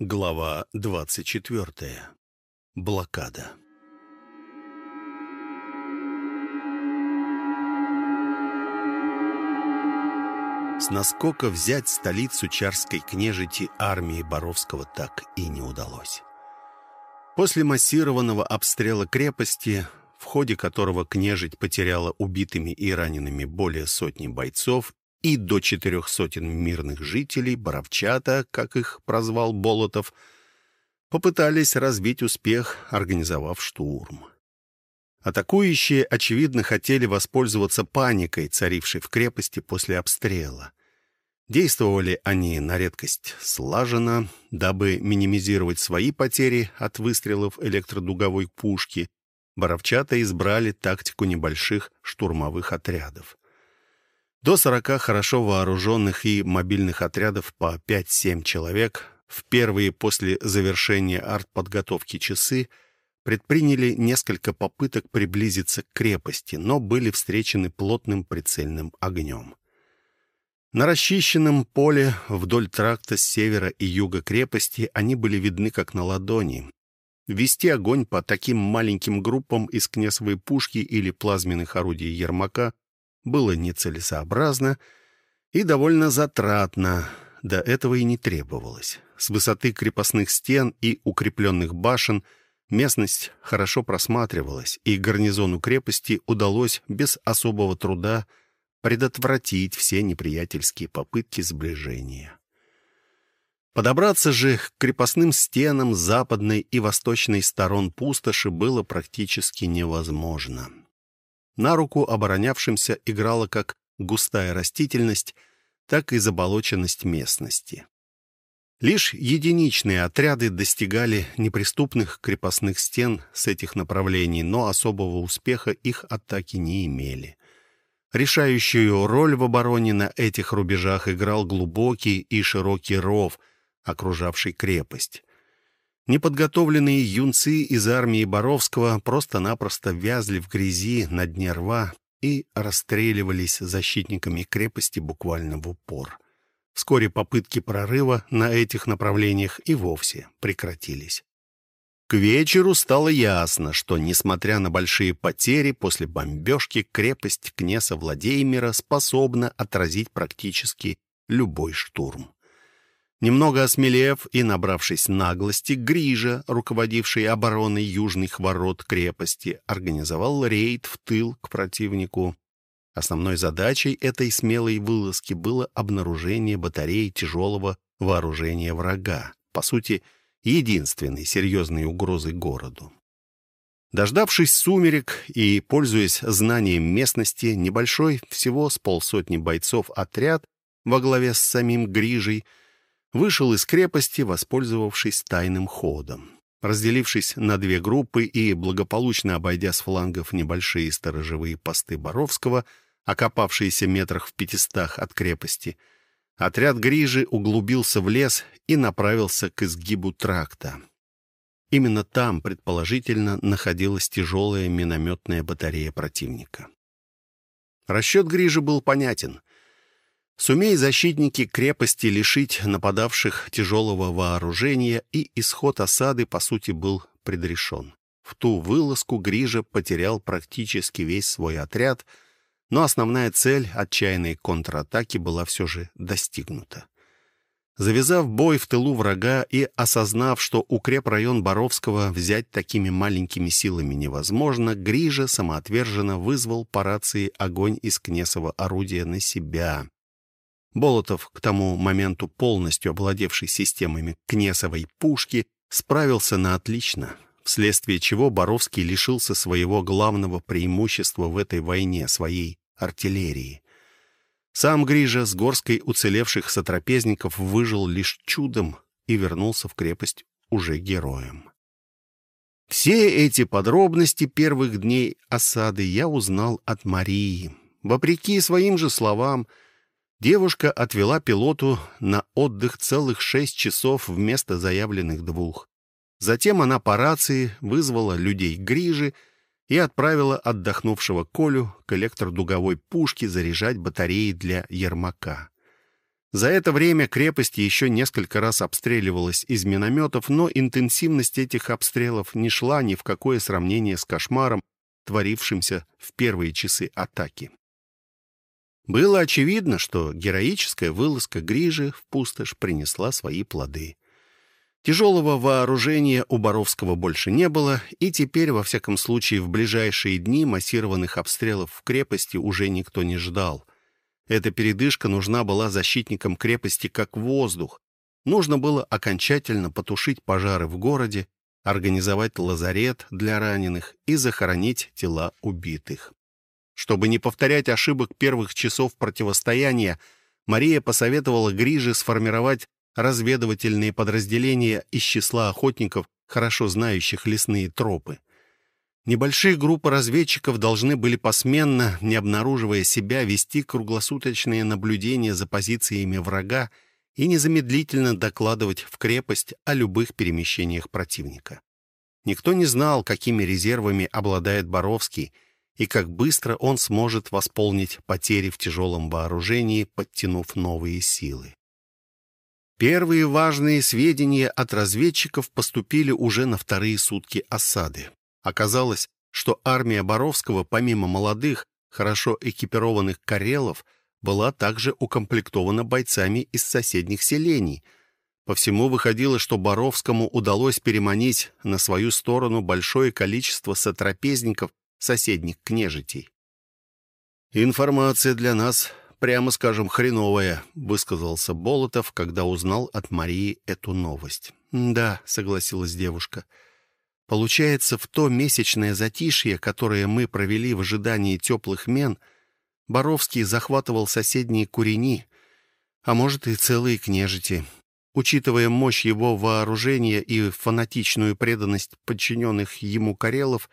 Глава 24. Блокада. С наскока взять столицу Чарской княжити армии Боровского так и не удалось. После массированного обстрела крепости, в ходе которого княжить потеряла убитыми и ранеными более сотни бойцов и до четырех сотен мирных жителей Боровчата, как их прозвал Болотов, попытались разбить успех, организовав штурм. Атакующие, очевидно, хотели воспользоваться паникой, царившей в крепости после обстрела. Действовали они на редкость слаженно, дабы минимизировать свои потери от выстрелов электродуговой пушки. Боровчата избрали тактику небольших штурмовых отрядов. До 40 хорошо вооруженных и мобильных отрядов по 5-7 человек в первые после завершения артподготовки часы предприняли несколько попыток приблизиться к крепости, но были встречены плотным прицельным огнем. На расчищенном поле вдоль тракта с севера и юга крепости они были видны как на ладони. Вести огонь по таким маленьким группам из кнесовой пушки или плазменных орудий Ермака было нецелесообразно и довольно затратно, до этого и не требовалось. С высоты крепостных стен и укрепленных башен местность хорошо просматривалась, и гарнизону крепости удалось без особого труда предотвратить все неприятельские попытки сближения. Подобраться же к крепостным стенам западной и восточной сторон пустоши было практически невозможно. На руку оборонявшимся играла как густая растительность, так и заболоченность местности. Лишь единичные отряды достигали неприступных крепостных стен с этих направлений, но особого успеха их атаки не имели. Решающую роль в обороне на этих рубежах играл глубокий и широкий ров, окружавший крепость. Неподготовленные юнцы из армии Боровского просто-напросто вязли в грязи на дне рва и расстреливались защитниками крепости буквально в упор. Вскоре попытки прорыва на этих направлениях и вовсе прекратились. К вечеру стало ясно, что, несмотря на большие потери после бомбежки, крепость князя Владимира способна отразить практически любой штурм. Немного осмелев и набравшись наглости, Грижа, руководивший обороной южных ворот крепости, организовал рейд в тыл к противнику. Основной задачей этой смелой вылазки было обнаружение батареи тяжелого вооружения врага, по сути, единственной серьезной угрозой городу. Дождавшись сумерек и пользуясь знанием местности, небольшой, всего с полсотни бойцов отряд во главе с самим Грижей – вышел из крепости, воспользовавшись тайным ходом. Разделившись на две группы и благополучно обойдя с флангов небольшие сторожевые посты Боровского, окопавшиеся метрах в пятистах от крепости, отряд Грижи углубился в лес и направился к изгибу тракта. Именно там, предположительно, находилась тяжелая минометная батарея противника. Расчет Грижи был понятен. Сумей защитники крепости лишить нападавших тяжелого вооружения, и исход осады, по сути, был предрешен. В ту вылазку Грижа потерял практически весь свой отряд, но основная цель отчаянной контратаки была все же достигнута. Завязав бой в тылу врага и осознав, что укрепрайон Боровского взять такими маленькими силами невозможно, Грижа самоотверженно вызвал по рации огонь из Кнесова орудия на себя. Болотов, к тому моменту полностью овладевший системами Кнесовой пушки, справился на отлично, вследствие чего Боровский лишился своего главного преимущества в этой войне, своей артиллерии. Сам Грижа с горской уцелевших сотрапезников выжил лишь чудом и вернулся в крепость уже героем. Все эти подробности первых дней осады я узнал от Марии. Вопреки своим же словам, Девушка отвела пилоту на отдых целых шесть часов вместо заявленных двух. Затем она по рации вызвала людей Грижи и отправила отдохнувшего Колю к электродуговой пушке заряжать батареи для Ермака. За это время крепость еще несколько раз обстреливалась из минометов, но интенсивность этих обстрелов не шла ни в какое сравнение с кошмаром, творившимся в первые часы атаки. Было очевидно, что героическая вылазка Грижи в пустошь принесла свои плоды. Тяжелого вооружения у Боровского больше не было, и теперь, во всяком случае, в ближайшие дни массированных обстрелов в крепости уже никто не ждал. Эта передышка нужна была защитникам крепости как воздух. Нужно было окончательно потушить пожары в городе, организовать лазарет для раненых и захоронить тела убитых. Чтобы не повторять ошибок первых часов противостояния, Мария посоветовала Гриже сформировать разведывательные подразделения из числа охотников, хорошо знающих лесные тропы. Небольшие группы разведчиков должны были посменно, не обнаруживая себя, вести круглосуточные наблюдения за позициями врага и незамедлительно докладывать в крепость о любых перемещениях противника. Никто не знал, какими резервами обладает Боровский и как быстро он сможет восполнить потери в тяжелом вооружении, подтянув новые силы. Первые важные сведения от разведчиков поступили уже на вторые сутки осады. Оказалось, что армия Боровского, помимо молодых, хорошо экипированных карелов, была также укомплектована бойцами из соседних селений. По всему выходило, что Боровскому удалось переманить на свою сторону большое количество сотрапезников соседних княжитей. «Информация для нас, прямо скажем, хреновая», — высказался Болотов, когда узнал от Марии эту новость. «Да», — согласилась девушка, — Получается, в то месячное затишье, которое мы провели в ожидании теплых мен, Боровский захватывал соседние курени, а может и целые княжити. Учитывая мощь его вооружения и фанатичную преданность подчиненных ему карелов,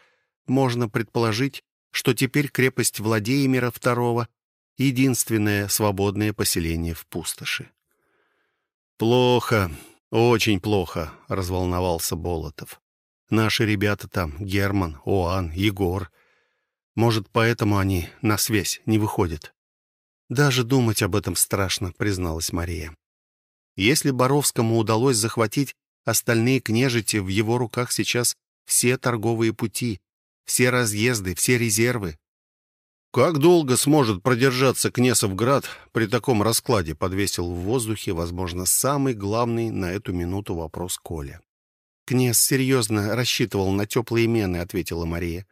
можно предположить, что теперь крепость Владимира II — единственное свободное поселение в пустоши. «Плохо, очень плохо», — разволновался Болотов. Наши ребята там, Герман, Оан, Егор. Может, поэтому они на связь не выходят. Даже думать об этом страшно, призналась Мария. Если Боровскому удалось захватить остальные княжити, в его руках сейчас все торговые пути, все разъезды, все резервы. Как долго сможет продержаться Кнесовград при таком раскладе, подвесил в воздухе, возможно, самый главный на эту минуту вопрос Коля. «Князь серьезно рассчитывал на теплые мены», — ответила Мария.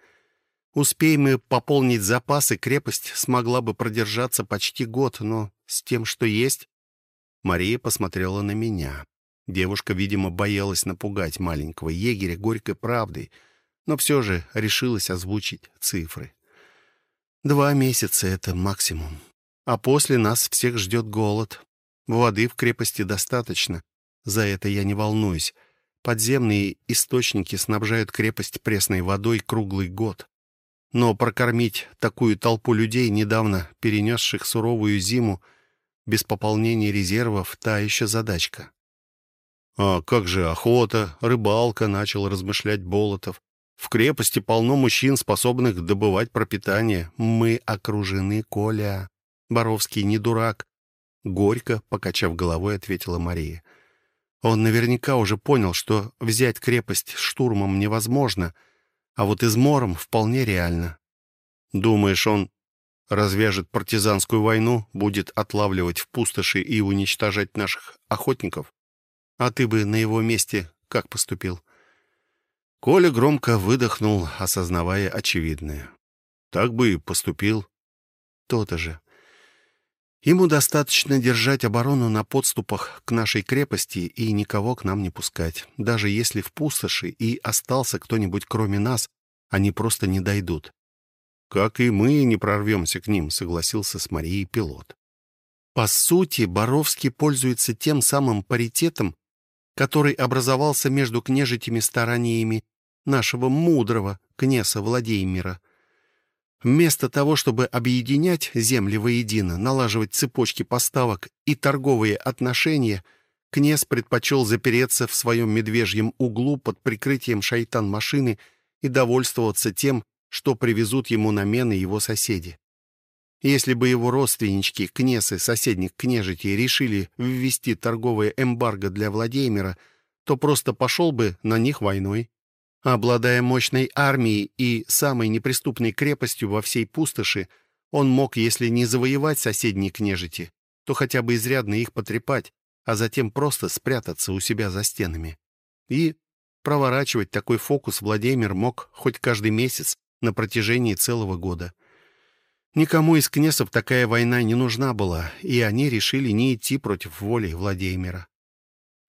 «Успеем мы пополнить запасы, крепость смогла бы продержаться почти год, но с тем, что есть...» Мария посмотрела на меня. Девушка, видимо, боялась напугать маленького егеря горькой правдой, но все же решилась озвучить цифры. «Два месяца — это максимум. А после нас всех ждет голод. Воды в крепости достаточно. За это я не волнуюсь. Подземные источники снабжают крепость пресной водой круглый год. Но прокормить такую толпу людей, недавно перенесших суровую зиму, без пополнения резервов, та еще задачка. «А как же охота, рыбалка?» — начал размышлять Болотов. «В крепости полно мужчин, способных добывать пропитание. Мы окружены, Коля. Боровский не дурак». Горько, покачав головой, ответила Мария. Он наверняка уже понял, что взять крепость штурмом невозможно, а вот измором вполне реально. Думаешь, он развяжет партизанскую войну, будет отлавливать в пустоши и уничтожать наших охотников? А ты бы на его месте как поступил?» Коля громко выдохнул, осознавая очевидное. «Так бы и поступил». «То-то же. Ему достаточно держать оборону на подступах к нашей крепости и никого к нам не пускать. Даже если в пустоши и остался кто-нибудь кроме нас, они просто не дойдут. «Как и мы не прорвемся к ним», — согласился с Марией пилот. По сути, Боровский пользуется тем самым паритетом, который образовался между княжитями стараниями нашего мудрого князя Владимира — Вместо того, чтобы объединять земли воедино, налаживать цепочки поставок и торговые отношения, князь предпочел запереться в своем медвежьем углу под прикрытием шайтан-машины и довольствоваться тем, что привезут ему на мены его соседи. Если бы его родственнички, кнесы соседних княжитей, решили ввести торговое эмбарго для Владимира, то просто пошел бы на них войной. Обладая мощной армией и самой неприступной крепостью во всей пустоши, он мог, если не завоевать соседние княжити, то хотя бы изрядно их потрепать, а затем просто спрятаться у себя за стенами. И проворачивать такой фокус Владимир мог хоть каждый месяц на протяжении целого года. Никому из кнесов такая война не нужна была, и они решили не идти против воли Владимира.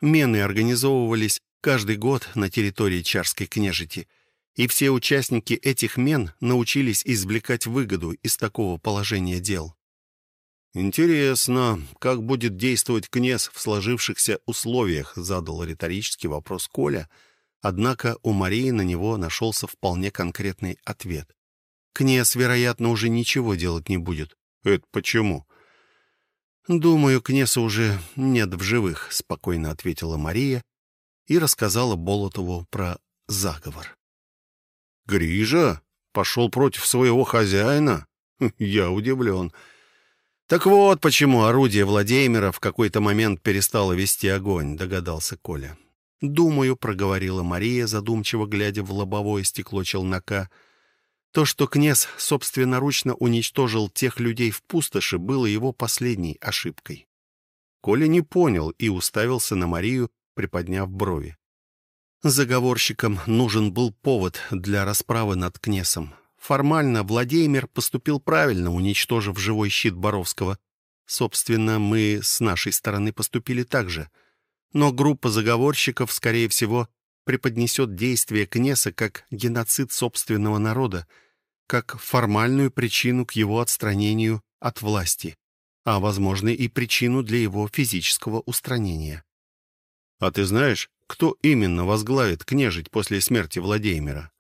Мены организовывались каждый год на территории Чарской княжити, и все участники этих мен научились извлекать выгоду из такого положения дел. «Интересно, как будет действовать князь в сложившихся условиях?» — задал риторический вопрос Коля, однако у Марии на него нашелся вполне конкретный ответ. Князь, вероятно, уже ничего делать не будет. Это почему? Думаю, князя уже нет в живых, спокойно ответила Мария и рассказала Болотову про заговор. Грижа пошел против своего хозяина? Я удивлен. Так вот, почему орудие Владимира в какой-то момент перестало вести огонь, догадался Коля. Думаю, проговорила Мария, задумчиво глядя в лобовое стекло челнока — то, что князь собственноручно уничтожил тех людей в пустоши, было его последней ошибкой. Коля не понял и уставился на Марию, приподняв брови. Заговорщикам нужен был повод для расправы над князем. Формально Владимир поступил правильно, уничтожив живой щит Боровского. Собственно, мы с нашей стороны поступили так же. Но группа заговорщиков, скорее всего, преподнесет действие князя как геноцид собственного народа, как формальную причину к его отстранению от власти, а, возможно, и причину для его физического устранения. «А ты знаешь, кто именно возглавит княжить после смерти Владимира?»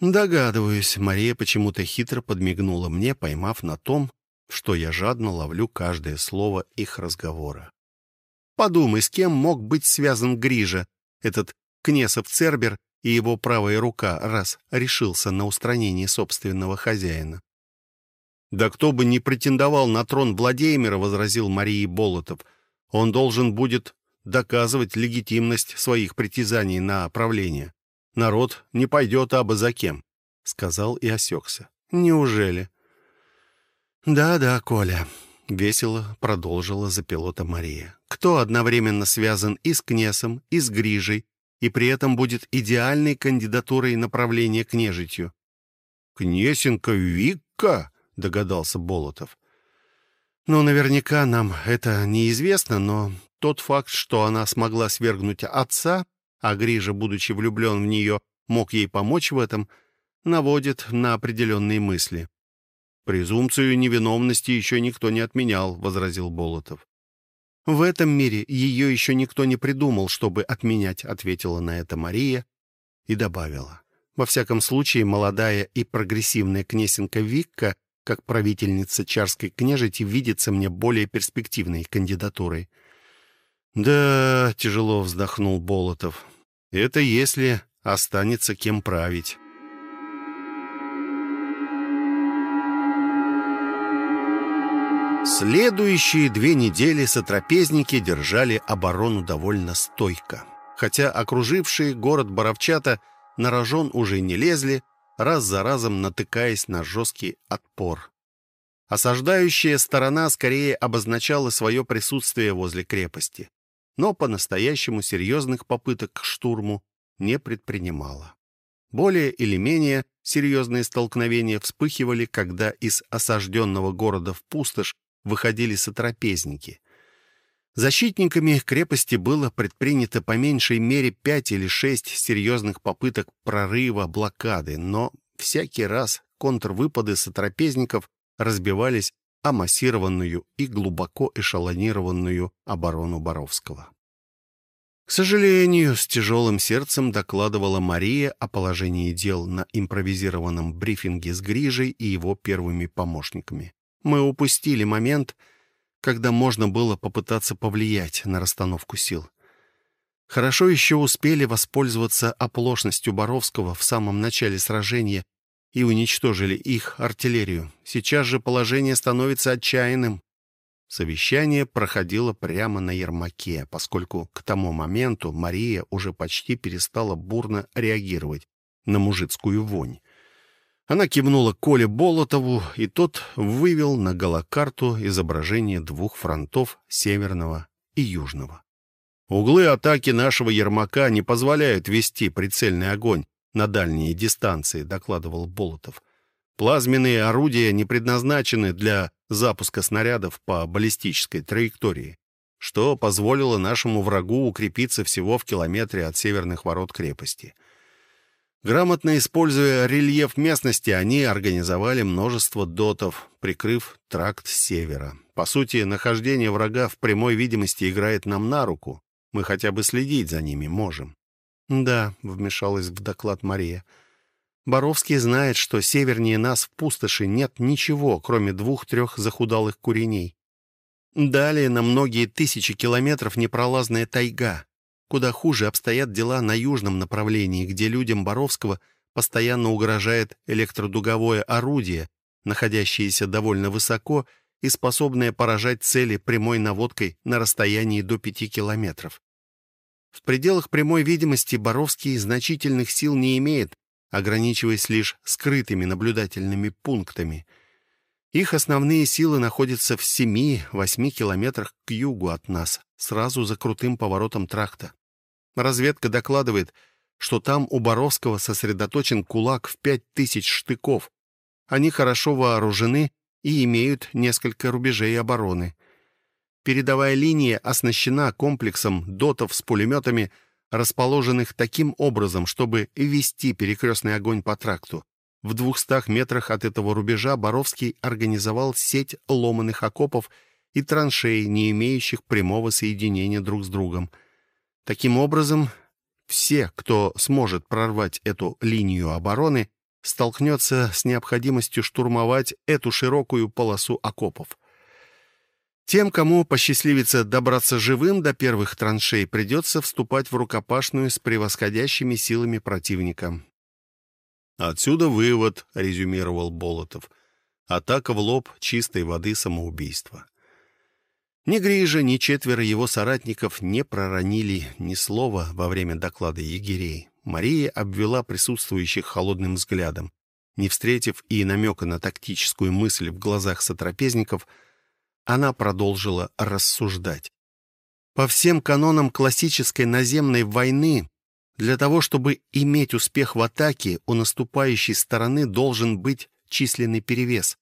«Догадываюсь», — Мария почему-то хитро подмигнула мне, поймав на том, что я жадно ловлю каждое слово их разговора. «Подумай, с кем мог быть связан Грижа, этот Кнесов Цербер и его правая рука, раз решился на устранение собственного хозяина. «Да кто бы не претендовал на трон Владимира», — возразил Марии Болотов, «он должен будет доказывать легитимность своих притязаний на правление. Народ не пойдет абы за кем», — сказал и осекся. «Неужели?» «Да-да, Коля», — весело продолжила за пилота Мария. «Кто одновременно связан и с Кнесом, и с Грижей, и при этом будет идеальной кандидатурой направления княжитью. «Кнесенко Викка?» — догадался Болотов. «Ну, наверняка нам это неизвестно, но тот факт, что она смогла свергнуть отца, а Грижа, будучи влюблен в нее, мог ей помочь в этом, наводит на определенные мысли». «Презумпцию невиновности еще никто не отменял», — возразил Болотов. «В этом мире ее еще никто не придумал, чтобы отменять», — ответила на это Мария и добавила. «Во всяком случае, молодая и прогрессивная князенка Викка, как правительница Чарской княжити, видится мне более перспективной кандидатурой». «Да», — тяжело вздохнул Болотов, — «это если останется кем править». Следующие две недели сотрапезники держали оборону довольно стойко. Хотя окружившие город Боровчата на рожон уже не лезли, раз за разом натыкаясь на жесткий отпор. Осаждающая сторона скорее обозначала свое присутствие возле крепости, но по-настоящему серьезных попыток к штурму не предпринимала. Более или менее серьезные столкновения вспыхивали, когда из осажденного города в пустошь выходили сотрапезники. Защитниками крепости было предпринято по меньшей мере пять или шесть серьезных попыток прорыва блокады, но всякий раз контрвыпады сотрапезников разбивались о массированную и глубоко эшелонированную оборону Боровского. К сожалению, с тяжелым сердцем докладывала Мария о положении дел на импровизированном брифинге с Грижей и его первыми помощниками. Мы упустили момент, когда можно было попытаться повлиять на расстановку сил. Хорошо еще успели воспользоваться оплошностью Боровского в самом начале сражения и уничтожили их артиллерию. Сейчас же положение становится отчаянным. Совещание проходило прямо на Ермаке, поскольку к тому моменту Мария уже почти перестала бурно реагировать на мужицкую вонь. Она кивнула Коле Болотову, и тот вывел на голокарту изображение двух фронтов северного и южного. Углы атаки нашего Ермака не позволяют вести прицельный огонь на дальние дистанции, докладывал Болотов. Плазменные орудия не предназначены для запуска снарядов по баллистической траектории, что позволило нашему врагу укрепиться всего в километре от северных ворот крепости. Грамотно используя рельеф местности, они организовали множество дотов, прикрыв тракт с севера. По сути, нахождение врага в прямой видимости играет нам на руку. Мы хотя бы следить за ними можем. «Да», — вмешалась в доклад Мария, — Боровский знает, что севернее нас в пустоши нет ничего, кроме двух-трех захудалых куреней. Далее на многие тысячи километров непролазная тайга. Куда хуже обстоят дела на южном направлении, где людям Боровского постоянно угрожает электродуговое орудие, находящееся довольно высоко и способное поражать цели прямой наводкой на расстоянии до пяти километров. В пределах прямой видимости Боровский значительных сил не имеет, ограничиваясь лишь скрытыми наблюдательными пунктами. Их основные силы находятся в 7-8 километрах к югу от нас, сразу за крутым поворотом тракта. Разведка докладывает, что там у Боровского сосредоточен кулак в 5000 штыков. Они хорошо вооружены и имеют несколько рубежей обороны. Передовая линия оснащена комплексом дотов с пулеметами – расположенных таким образом, чтобы вести перекрестный огонь по тракту. В двухстах метрах от этого рубежа Боровский организовал сеть ломаных окопов и траншей, не имеющих прямого соединения друг с другом. Таким образом, все, кто сможет прорвать эту линию обороны, столкнется с необходимостью штурмовать эту широкую полосу окопов. Тем, кому посчастливится добраться живым до первых траншей, придется вступать в рукопашную с превосходящими силами противника. «Отсюда вывод», — резюмировал Болотов. «Атака в лоб чистой воды самоубийства». Ни Грижа, ни четверо его соратников не проронили ни слова во время доклада егерей. Мария обвела присутствующих холодным взглядом. Не встретив и намека на тактическую мысль в глазах сотрапезников — она продолжила рассуждать. По всем канонам классической наземной войны, для того, чтобы иметь успех в атаке, у наступающей стороны должен быть численный перевес.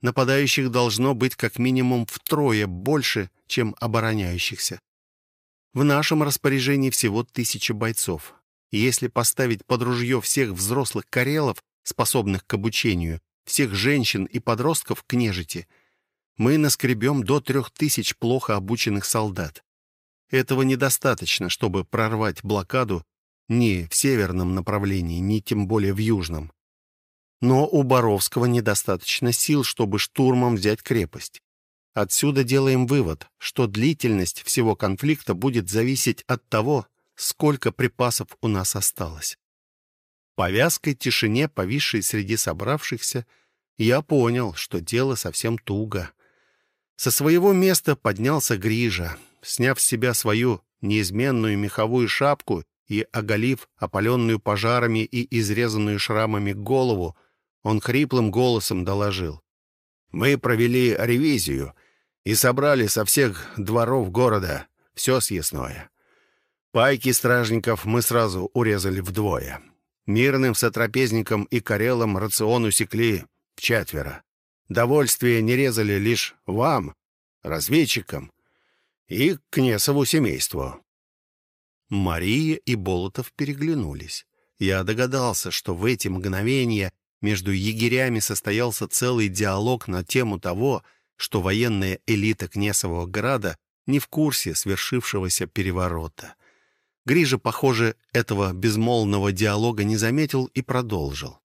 Нападающих должно быть как минимум втрое больше, чем обороняющихся. В нашем распоряжении всего тысяча бойцов. Если поставить под ружье всех взрослых карелов, способных к обучению, всех женщин и подростков к нежити — мы наскребем до трех тысяч плохо обученных солдат. Этого недостаточно, чтобы прорвать блокаду ни в северном направлении, ни тем более в южном. Но у Боровского недостаточно сил, чтобы штурмом взять крепость. Отсюда делаем вывод, что длительность всего конфликта будет зависеть от того, сколько припасов у нас осталось. По вязкой тишине, повисшей среди собравшихся, я понял, что дело совсем туго. Со своего места поднялся Грижа. Сняв с себя свою неизменную меховую шапку и оголив опаленную пожарами и изрезанную шрамами голову, он хриплым голосом доложил. «Мы провели ревизию и собрали со всех дворов города все съестное. Пайки стражников мы сразу урезали вдвое. Мирным сотрапезникам и карелам рацион усекли в четверо. Довольствие не резали лишь вам, разведчикам, и Кнесову семейству». Мария и Болотов переглянулись. Я догадался, что в эти мгновения между егерями состоялся целый диалог на тему того, что военная элита Кнесового града не в курсе свершившегося переворота. Грижа, похоже, этого безмолвного диалога не заметил и продолжил.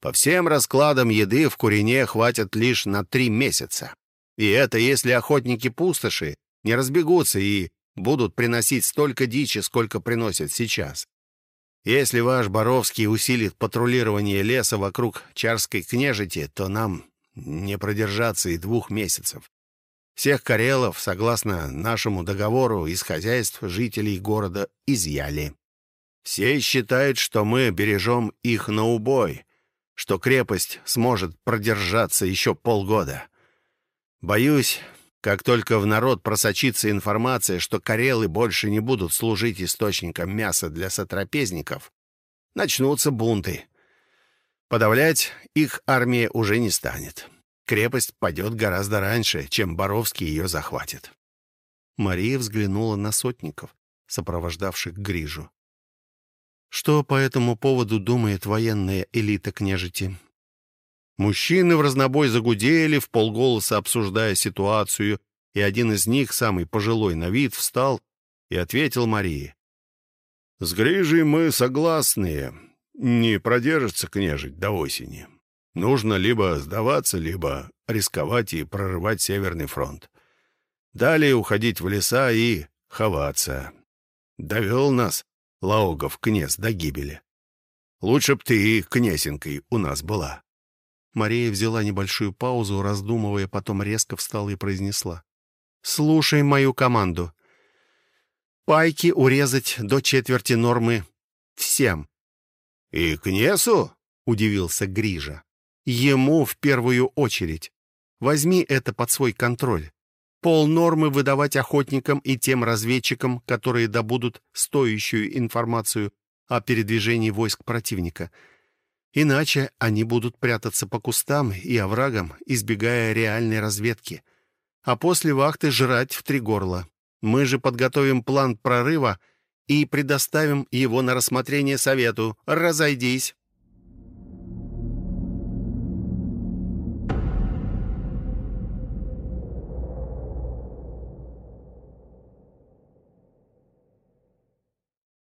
По всем раскладам еды в Курине хватит лишь на три месяца. И это если охотники-пустоши не разбегутся и будут приносить столько дичи, сколько приносят сейчас. Если ваш Боровский усилит патрулирование леса вокруг Чарской княжити, то нам не продержаться и двух месяцев. Всех карелов, согласно нашему договору, из хозяйств жителей города изъяли. Все считают, что мы бережем их на убой, что крепость сможет продержаться еще полгода. Боюсь, как только в народ просочится информация, что карелы больше не будут служить источником мяса для сотрапезников, начнутся бунты. Подавлять их армия уже не станет. Крепость падет гораздо раньше, чем Боровский ее захватит. Мария взглянула на сотников, сопровождавших Грижу. Что по этому поводу думает военная элита княжити? Мужчины в разнобой загудели, в полголоса обсуждая ситуацию, и один из них, самый пожилой на вид, встал и ответил Марии. «С Грижей мы согласны. Не продержится княжить до осени. Нужно либо сдаваться, либо рисковать и прорывать Северный фронт. Далее уходить в леса и ховаться. Довел нас Лаогов князь до гибели. Лучше б ты князенкой у нас была». Мария взяла небольшую паузу, раздумывая, потом резко встала и произнесла. «Слушай мою команду. Пайки урезать до четверти нормы всем». «И к Несу?» — удивился Грижа. «Ему в первую очередь. Возьми это под свой контроль. Пол нормы выдавать охотникам и тем разведчикам, которые добудут стоящую информацию о передвижении войск противника — Иначе они будут прятаться по кустам и оврагам, избегая реальной разведки. А после вахты жрать в три горла. Мы же подготовим план прорыва и предоставим его на рассмотрение совету. Разойдись.